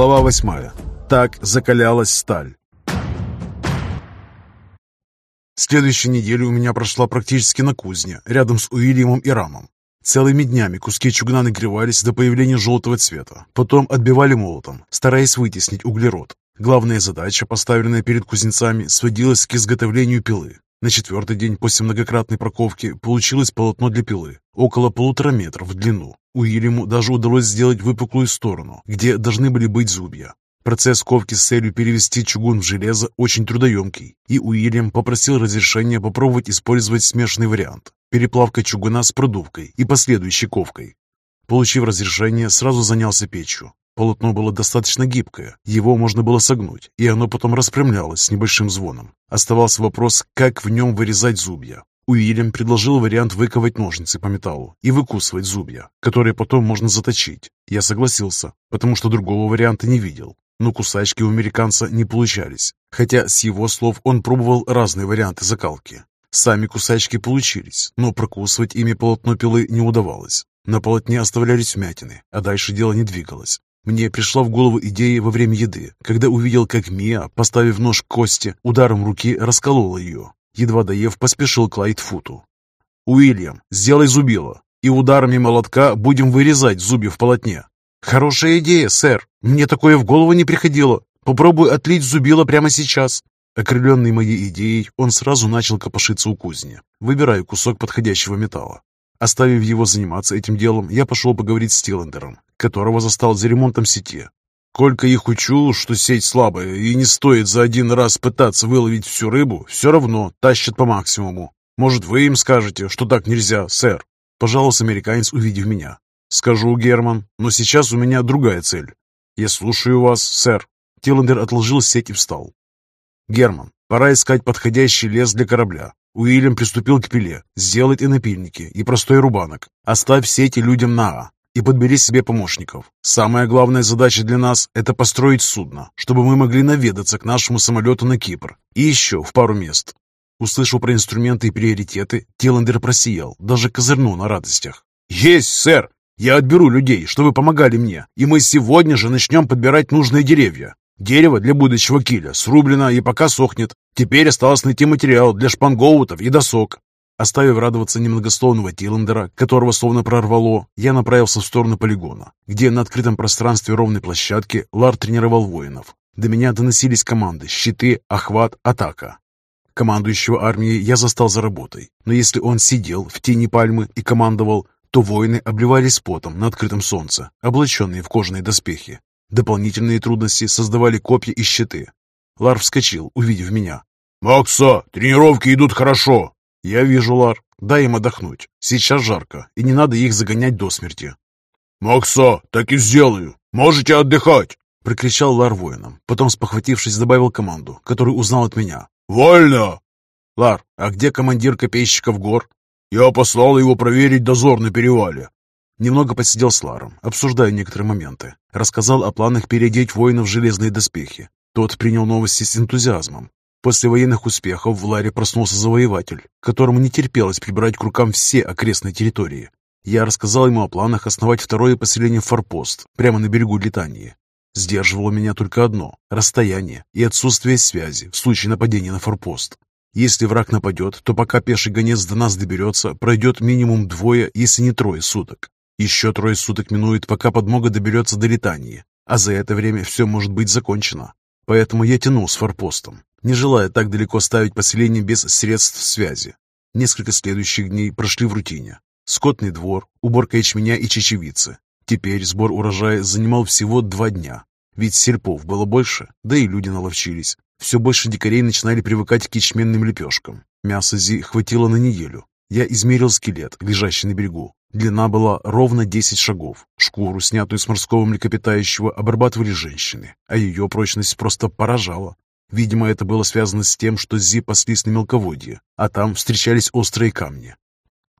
Глава восьмая. Так закалялась сталь. Следующая неделя у меня прошла практически на кузне, рядом с Уильямом и Рамом. Целыми днями куски чугуна нагревались до появления желтого цвета, потом отбивали молотом, стараясь вытеснить углерод. Главная задача, поставленная перед кузнецами, сводилась к изготовлению пилы. На четвертый день после многократной проковки получилось полотно для пилы, около полутора метров в длину. Уильяму даже удалось сделать выпуклую сторону, где должны были быть зубья. Процесс ковки с целью перевести чугун в железо очень трудоемкий, и Уильям попросил разрешения попробовать использовать смешанный вариант – переплавка чугуна с продувкой и последующей ковкой. Получив разрешение, сразу занялся печью. Полотно было достаточно гибкое, его можно было согнуть, и оно потом распрямлялось с небольшим звоном. Оставался вопрос, как в нем вырезать зубья. Уильям предложил вариант выковать ножницы по металлу и выкусывать зубья, которые потом можно заточить. Я согласился, потому что другого варианта не видел. Но кусачки у американца не получались, хотя с его слов он пробовал разные варианты закалки. Сами кусачки получились, но прокусывать ими полотно пилы не удавалось. На полотне оставлялись вмятины, а дальше дело не двигалось. Мне пришла в голову идея во время еды, когда увидел, как Мия, поставив нож к кости, ударом руки расколола ее. Едва доев, поспешил к Лайтфуту. «Уильям, сделай зубило, и ударами молотка будем вырезать зубья в полотне». «Хорошая идея, сэр. Мне такое в голову не приходило. Попробуй отлить зубило прямо сейчас». Окрыленный моей идеей, он сразу начал копошиться у кузни, выбирая кусок подходящего металла. Оставив его заниматься этим делом, я пошел поговорить с Тиллендером, которого застал за ремонтом сети. Колька их учу, что сеть слабая и не стоит за один раз пытаться выловить всю рыбу, все равно тащат по максимуму. Может, вы им скажете, что так нельзя, сэр?» Пожалуйста, американец, увидев меня. «Скажу, Герман, но сейчас у меня другая цель. Я слушаю вас, сэр». Тиллендер отложил сеть и встал. «Герман, пора искать подходящий лес для корабля. Уильям приступил к пиле. Сделать и напильники, и простой рубанок. Оставь сети людям на А и подбери себе помощников. Самая главная задача для нас – это построить судно, чтобы мы могли наведаться к нашему самолету на Кипр и еще в пару мест. Услышав про инструменты и приоритеты, Тиллендер просиял, даже козырнул на радостях. «Есть, сэр! Я отберу людей, чтобы помогали мне, и мы сегодня же начнем подбирать нужные деревья. Дерево для будущего киля срублено и пока сохнет. Теперь осталось найти материал для шпангоутов и досок. Оставив радоваться немногословного Тиллендера, которого словно прорвало, я направился в сторону полигона, где на открытом пространстве ровной площадки Лар тренировал воинов. До меня доносились команды «щиты», «охват», «атака». Командующего армией я застал за работой, но если он сидел в тени пальмы и командовал, то воины обливались потом на открытом солнце, облаченные в кожаные доспехи. Дополнительные трудности создавали копья и щиты. Лар вскочил, увидев меня. «Макса, тренировки идут хорошо!» «Я вижу, Лар. Дай им отдохнуть. Сейчас жарко, и не надо их загонять до смерти». «Макса, так и сделаю. Можете отдыхать!» — прокричал Лар воинам. Потом, спохватившись, добавил команду, которую узнал от меня. «Вольно!» «Лар, а где командир копейщиков гор?» «Я послал его проверить дозор на перевале». Немного посидел с Ларом, обсуждая некоторые моменты. Рассказал о планах переодеть воинов в железные доспехи. Тот принял новости с энтузиазмом. После военных успехов в Ларе проснулся завоеватель, которому не терпелось прибрать к рукам все окрестные территории. Я рассказал ему о планах основать второе поселение Форпост, прямо на берегу Литании. Сдерживало меня только одно – расстояние и отсутствие связи в случае нападения на Форпост. Если враг нападет, то пока пеший гонец до нас доберется, пройдет минимум двое, если не трое суток. Еще трое суток минует, пока подмога доберется до Литании, а за это время все может быть закончено. Поэтому я тянул с форпостом, не желая так далеко ставить поселение без средств связи. Несколько следующих дней прошли в рутине. Скотный двор, уборка ячменя и чечевицы. Теперь сбор урожая занимал всего два дня. Ведь сельпов было больше, да и люди наловчились. Все больше дикарей начинали привыкать к ячменным лепешкам. Мяса Зи хватило на неделю. Я измерил скелет, лежащий на берегу. Длина была ровно 10 шагов. Шкуру, снятую с морского млекопитающего, обрабатывали женщины, а ее прочность просто поражала. Видимо, это было связано с тем, что Зи паслись на мелководье, а там встречались острые камни.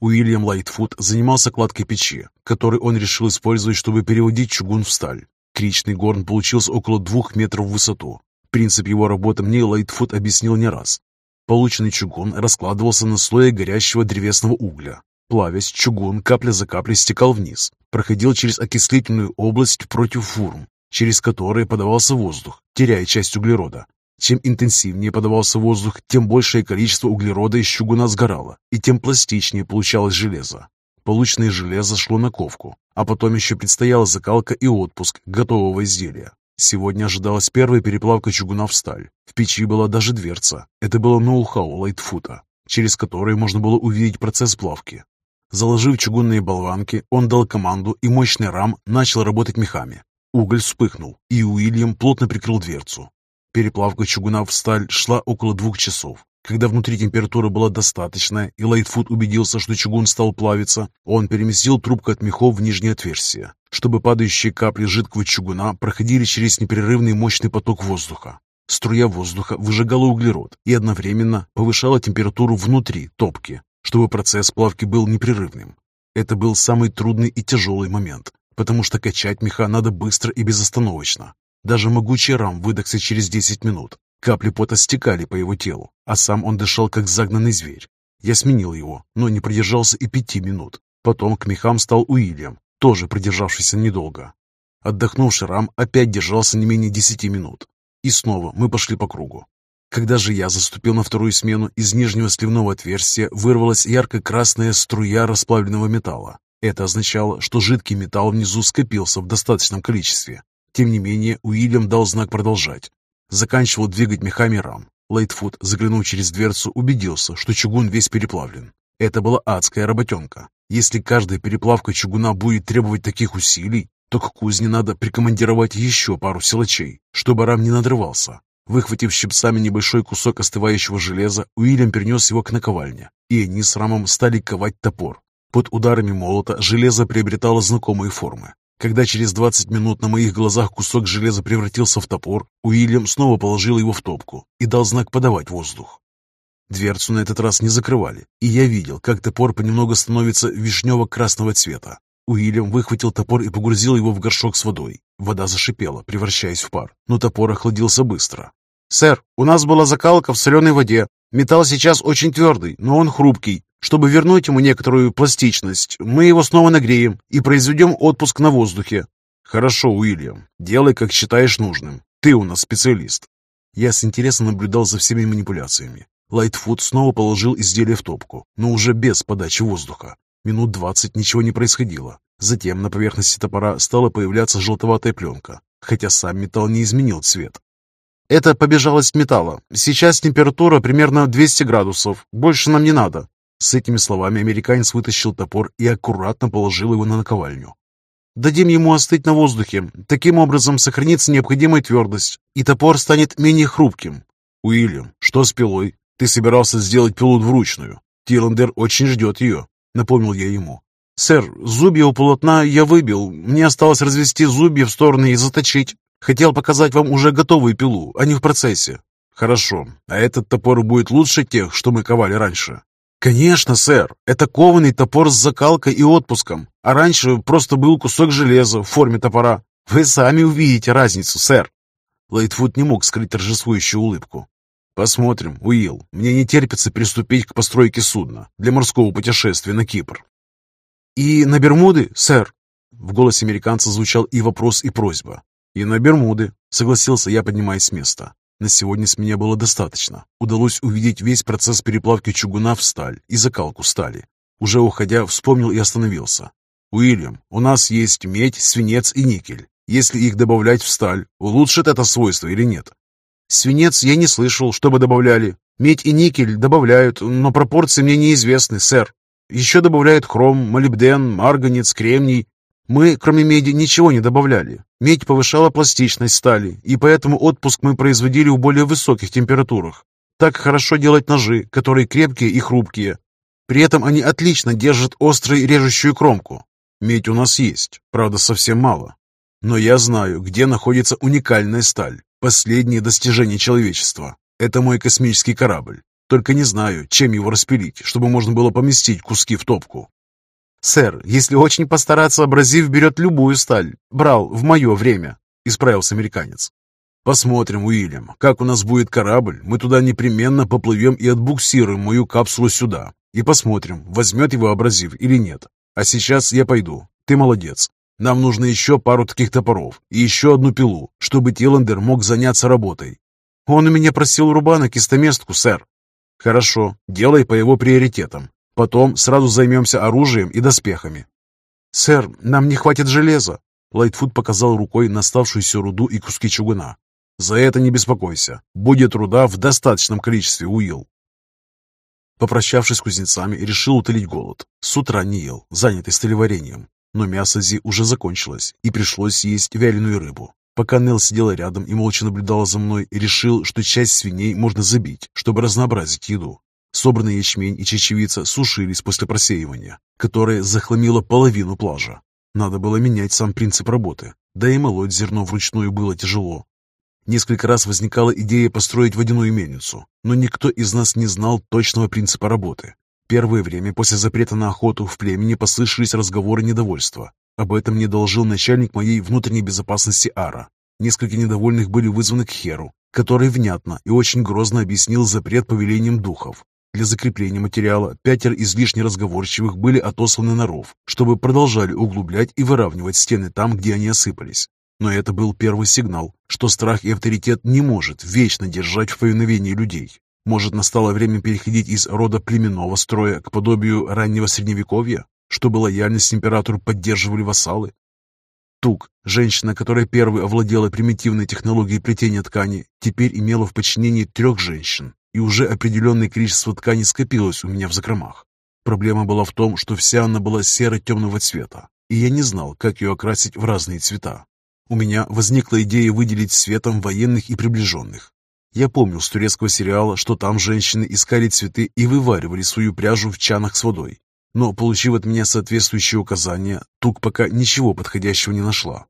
Уильям Лайтфуд занимался кладкой печи, который он решил использовать, чтобы переводить чугун в сталь. Кричный горн получился около двух метров в высоту. Принцип его работы мне Лайтфуд объяснил не раз. Полученный чугун раскладывался на слое горящего древесного угля. Плавясь, чугун капля за каплей стекал вниз, проходил через окислительную область против фурм через которые подавался воздух, теряя часть углерода. Чем интенсивнее подавался воздух, тем большее количество углерода из чугуна сгорало, и тем пластичнее получалось железо. Полученное железо шло на ковку, а потом еще предстояла закалка и отпуск готового изделия. Сегодня ожидалась первая переплавка чугуна в сталь. В печи была даже дверца. Это было ноу-хау Лайтфута, через который можно было увидеть процесс плавки. Заложив чугунные болванки, он дал команду, и мощный рам начал работать мехами. Уголь вспыхнул, и Уильям плотно прикрыл дверцу. Переплавка чугуна в сталь шла около двух часов. Когда внутри температура была достаточная, и Лайтфуд убедился, что чугун стал плавиться, он переместил трубку от мехов в нижнее отверстие, чтобы падающие капли жидкого чугуна проходили через непрерывный мощный поток воздуха. Струя воздуха выжигала углерод и одновременно повышала температуру внутри топки, чтобы процесс плавки был непрерывным. Это был самый трудный и тяжелый момент, потому что качать меха надо быстро и безостановочно. Даже могучий рам выдохся через 10 минут. Капли пота стекали по его телу, а сам он дышал, как загнанный зверь. Я сменил его, но не продержался и пяти минут. Потом к мехам стал Уильям, тоже продержавшийся недолго. Отдохнувший рам опять держался не менее десяти минут. И снова мы пошли по кругу. Когда же я заступил на вторую смену, из нижнего сливного отверстия вырвалась ярко-красная струя расплавленного металла. Это означало, что жидкий металл внизу скопился в достаточном количестве. Тем не менее, Уильям дал знак продолжать. Заканчивал двигать мехами рам. Лейтфуд, заглянув через дверцу, убедился, что чугун весь переплавлен. Это была адская работенка. Если каждая переплавка чугуна будет требовать таких усилий, то к кузне надо прикомандировать еще пару силачей, чтобы рам не надрывался. Выхватив щипцами небольшой кусок остывающего железа, Уильям перенес его к наковальне, и они с рамом стали ковать топор. Под ударами молота железо приобретало знакомые формы. Когда через 20 минут на моих глазах кусок железа превратился в топор, Уильям снова положил его в топку и дал знак подавать воздух. Дверцу на этот раз не закрывали, и я видел, как топор понемногу становится вишнево-красного цвета. Уильям выхватил топор и погрузил его в горшок с водой. Вода зашипела, превращаясь в пар, но топор охладился быстро. «Сэр, у нас была закалка в соленой воде. Металл сейчас очень твердый, но он хрупкий. Чтобы вернуть ему некоторую пластичность, мы его снова нагреем и произведем отпуск на воздухе». «Хорошо, Уильям, делай, как считаешь нужным. Ты у нас специалист». Я с интересом наблюдал за всеми манипуляциями. Лайтфуд снова положил изделие в топку, но уже без подачи воздуха. Минут двадцать ничего не происходило. Затем на поверхности топора стала появляться желтоватая пленка, хотя сам металл не изменил цвет. Это побежалость металла. Сейчас температура примерно 200 градусов. Больше нам не надо. С этими словами американец вытащил топор и аккуратно положил его на наковальню. Дадим ему остыть на воздухе. Таким образом сохранится необходимая твердость, и топор станет менее хрупким. Уильям, что с пилой? Ты собирался сделать пилу вручную. Тиландер очень ждет ее, напомнил я ему. «Сэр, зубья у полотна я выбил. Мне осталось развести зубья в стороны и заточить. Хотел показать вам уже готовую пилу, а не в процессе. Хорошо. А этот топор будет лучше тех, что мы ковали раньше? Конечно, сэр. Это кованый топор с закалкой и отпуском. А раньше просто был кусок железа в форме топора. Вы сами увидите разницу, сэр. Лейтфуд не мог скрыть торжествующую улыбку. «Посмотрим, Уилл. Мне не терпится приступить к постройке судна для морского путешествия на Кипр». «И на Бермуды, сэр?» В голосе американца звучал и вопрос, и просьба. «И на Бермуды», — согласился я, поднимаясь с места. На сегодня с меня было достаточно. Удалось увидеть весь процесс переплавки чугуна в сталь и закалку стали. Уже уходя, вспомнил и остановился. «Уильям, у нас есть медь, свинец и никель. Если их добавлять в сталь, улучшит это свойство или нет?» «Свинец я не слышал, чтобы добавляли. Медь и никель добавляют, но пропорции мне неизвестны, сэр. Еще добавляют хром, молибден, марганец, кремний. Мы, кроме меди, ничего не добавляли. Медь повышала пластичность стали, и поэтому отпуск мы производили у более высоких температурах. Так хорошо делать ножи, которые крепкие и хрупкие. При этом они отлично держат острую режущую кромку. Медь у нас есть, правда совсем мало. Но я знаю, где находится уникальная сталь, последнее достижение человечества. Это мой космический корабль. Только не знаю, чем его распилить, чтобы можно было поместить куски в топку. «Сэр, если очень постараться, абразив берет любую сталь. Брал в мое время», — исправился американец. «Посмотрим, Уильям, как у нас будет корабль. Мы туда непременно поплывем и отбуксируем мою капсулу сюда. И посмотрим, возьмет его абразив или нет. А сейчас я пойду. Ты молодец. Нам нужно еще пару таких топоров и еще одну пилу, чтобы Тиландер мог заняться работой. Он у меня просил рубанок и стаместку, сэр. Хорошо, делай по его приоритетам. Потом сразу займемся оружием и доспехами. Сэр, нам не хватит железа. Лайтфуд показал рукой на оставшуюся руду и куски чугуна. За это не беспокойся. Будет руда в достаточном количестве, Уилл. Попрощавшись с кузнецами, решил утолить голод. С утра не ел, занятый столеварением. Но мясо Зи уже закончилось, и пришлось есть вяленую рыбу. Пока Нел сидела рядом и молча наблюдала за мной, решил, что часть свиней можно забить, чтобы разнообразить еду. Собранный ячмень и чечевица сушились после просеивания, которое захламило половину плажа. Надо было менять сам принцип работы, да и молоть зерно вручную было тяжело. Несколько раз возникала идея построить водяную мельницу, но никто из нас не знал точного принципа работы. Первое время после запрета на охоту в племени послышались разговоры недовольства. Об этом мне доложил начальник моей внутренней безопасности Ара. Несколько недовольных были вызваны к Херу, который внятно и очень грозно объяснил запрет повелением духов. Для закрепления материала пятеро излишне разговорчивых были отосланы на ров, чтобы продолжали углублять и выравнивать стены там, где они осыпались. Но это был первый сигнал, что страх и авторитет не может вечно держать в повиновении людей. Может, настало время переходить из рода племенного строя к подобию раннего средневековья, чтобы лояльность императору поддерживали вассалы? Тук, женщина, которая первой овладела примитивной технологией плетения ткани, теперь имела в подчинении трех женщин, и уже определенное количество ткани скопилось у меня в закромах. Проблема была в том, что вся она была серо-темного цвета, и я не знал, как ее окрасить в разные цвета. У меня возникла идея выделить цветом военных и приближенных, я помнил с турецкого сериала, что там женщины искали цветы и вываривали свою пряжу в чанах с водой. Но, получив от меня соответствующие указания, Тук пока ничего подходящего не нашла.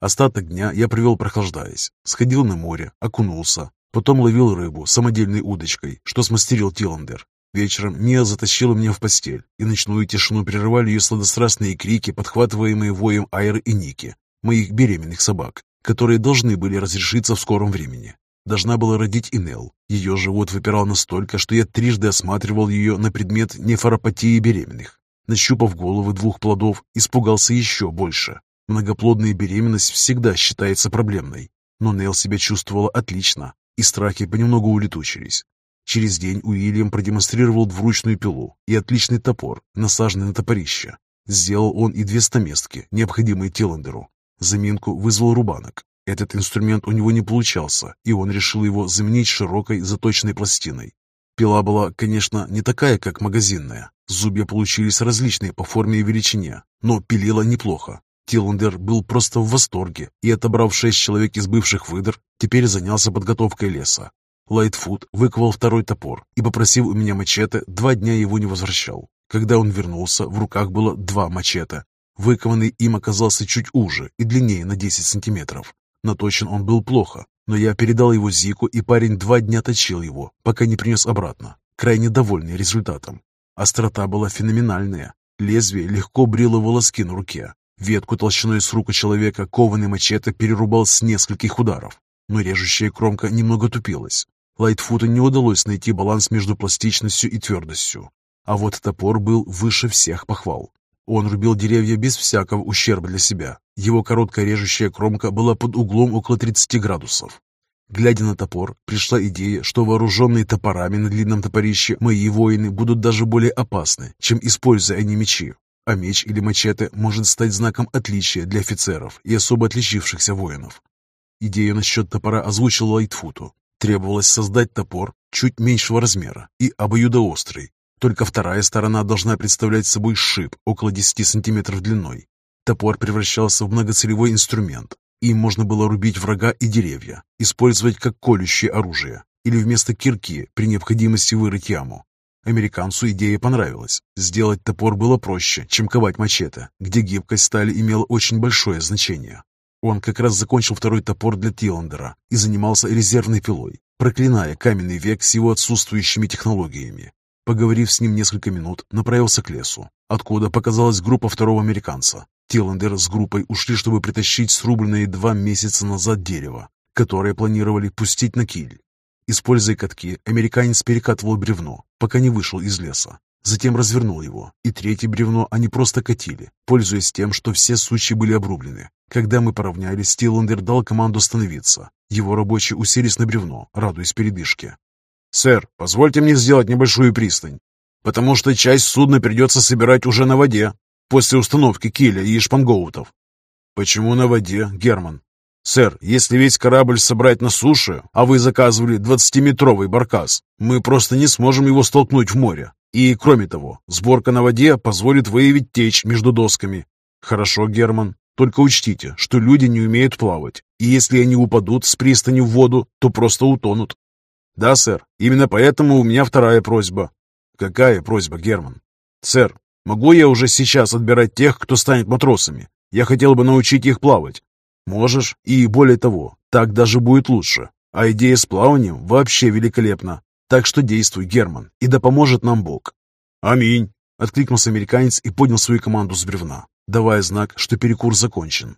Остаток дня я провел прохлаждаясь. Сходил на море, окунулся, потом ловил рыбу самодельной удочкой, что смастерил Тиландер. Вечером Мия затащила меня в постель, и ночную тишину прерывали ее сладострастные крики, подхватываемые воем Айры и Ники, моих беременных собак, которые должны были разрешиться в скором времени. Должна была родить Инел. Ее живот выпирал настолько, что я трижды осматривал ее на предмет нефаропатии беременных. Нащупав головы двух плодов, испугался еще больше. Многоплодная беременность всегда считается проблемной. Но Нел себя чувствовала отлично, и страхи понемногу улетучились. Через день Уильям продемонстрировал двуручную пилу и отличный топор, насаженный на топорище. Сделал он и две стаместки, необходимые Тиландеру. Заминку вызвал рубанок, этот инструмент у него не получался, и он решил его заменить широкой заточенной пластиной. Пила была, конечно, не такая, как магазинная. Зубья получились различные по форме и величине, но пилила неплохо. Тиландер был просто в восторге и, отобрав шесть человек из бывших выдр, теперь занялся подготовкой леса. Лайтфуд выковал второй топор и, попросив у меня мачете, два дня его не возвращал. Когда он вернулся, в руках было два мачете. Выкованный им оказался чуть уже и длиннее на 10 сантиметров. Наточен он был плохо, но я передал его Зику, и парень два дня точил его, пока не принес обратно, крайне довольный результатом. Острота была феноменальная. Лезвие легко брило волоски на руке. Ветку толщиной с руку человека кованый мачете перерубал с нескольких ударов, но режущая кромка немного тупилась. Лайтфуту не удалось найти баланс между пластичностью и твердостью. А вот топор был выше всех похвал. Он рубил деревья без всякого ущерба для себя. Его короткая режущая кромка была под углом около 30 градусов. Глядя на топор, пришла идея, что вооруженные топорами на длинном топорище мои воины будут даже более опасны, чем используя они мечи. А меч или мачете может стать знаком отличия для офицеров и особо отличившихся воинов. Идею насчет топора озвучил Лайтфуту. Требовалось создать топор чуть меньшего размера и обоюдоострый, только вторая сторона должна представлять собой шип около 10 сантиметров длиной. Топор превращался в многоцелевой инструмент. Им можно было рубить врага и деревья, использовать как колющее оружие или вместо кирки при необходимости вырыть яму. Американцу идея понравилась. Сделать топор было проще, чем ковать мачете, где гибкость стали имела очень большое значение. Он как раз закончил второй топор для Тиландера и занимался резервной пилой, проклиная каменный век с его отсутствующими технологиями. Поговорив с ним несколько минут, направился к лесу, откуда показалась группа второго американца. Тиландер с группой ушли, чтобы притащить срубленное два месяца назад дерево, которое планировали пустить на киль. Используя катки, американец перекатывал бревно, пока не вышел из леса. затем развернул его, и третье бревно они просто катили, пользуясь тем, что все сучья были обрублены. Когда мы поравнялись, Стиландер дал команду остановиться. Его рабочие уселись на бревно, радуясь передышке. «Сэр, позвольте мне сделать небольшую пристань, потому что часть судна придется собирать уже на воде, после установки киля и шпангоутов». «Почему на воде, Герман?» «Сэр, если весь корабль собрать на суше, а вы заказывали 20-метровый баркас, мы просто не сможем его столкнуть в море. И, кроме того, сборка на воде позволит выявить течь между досками». «Хорошо, Герман, только учтите, что люди не умеют плавать, и если они упадут с пристани в воду, то просто утонут. Да, сэр, именно поэтому у меня вторая просьба. Какая просьба, Герман? Сэр, могу я уже сейчас отбирать тех, кто станет матросами? Я хотел бы научить их плавать. Можешь, и более того, так даже будет лучше. А идея с плаванием вообще великолепна. Так что действуй, Герман, и да поможет нам Бог. Аминь, откликнулся американец и поднял свою команду с бревна давая знак, что перекур закончен.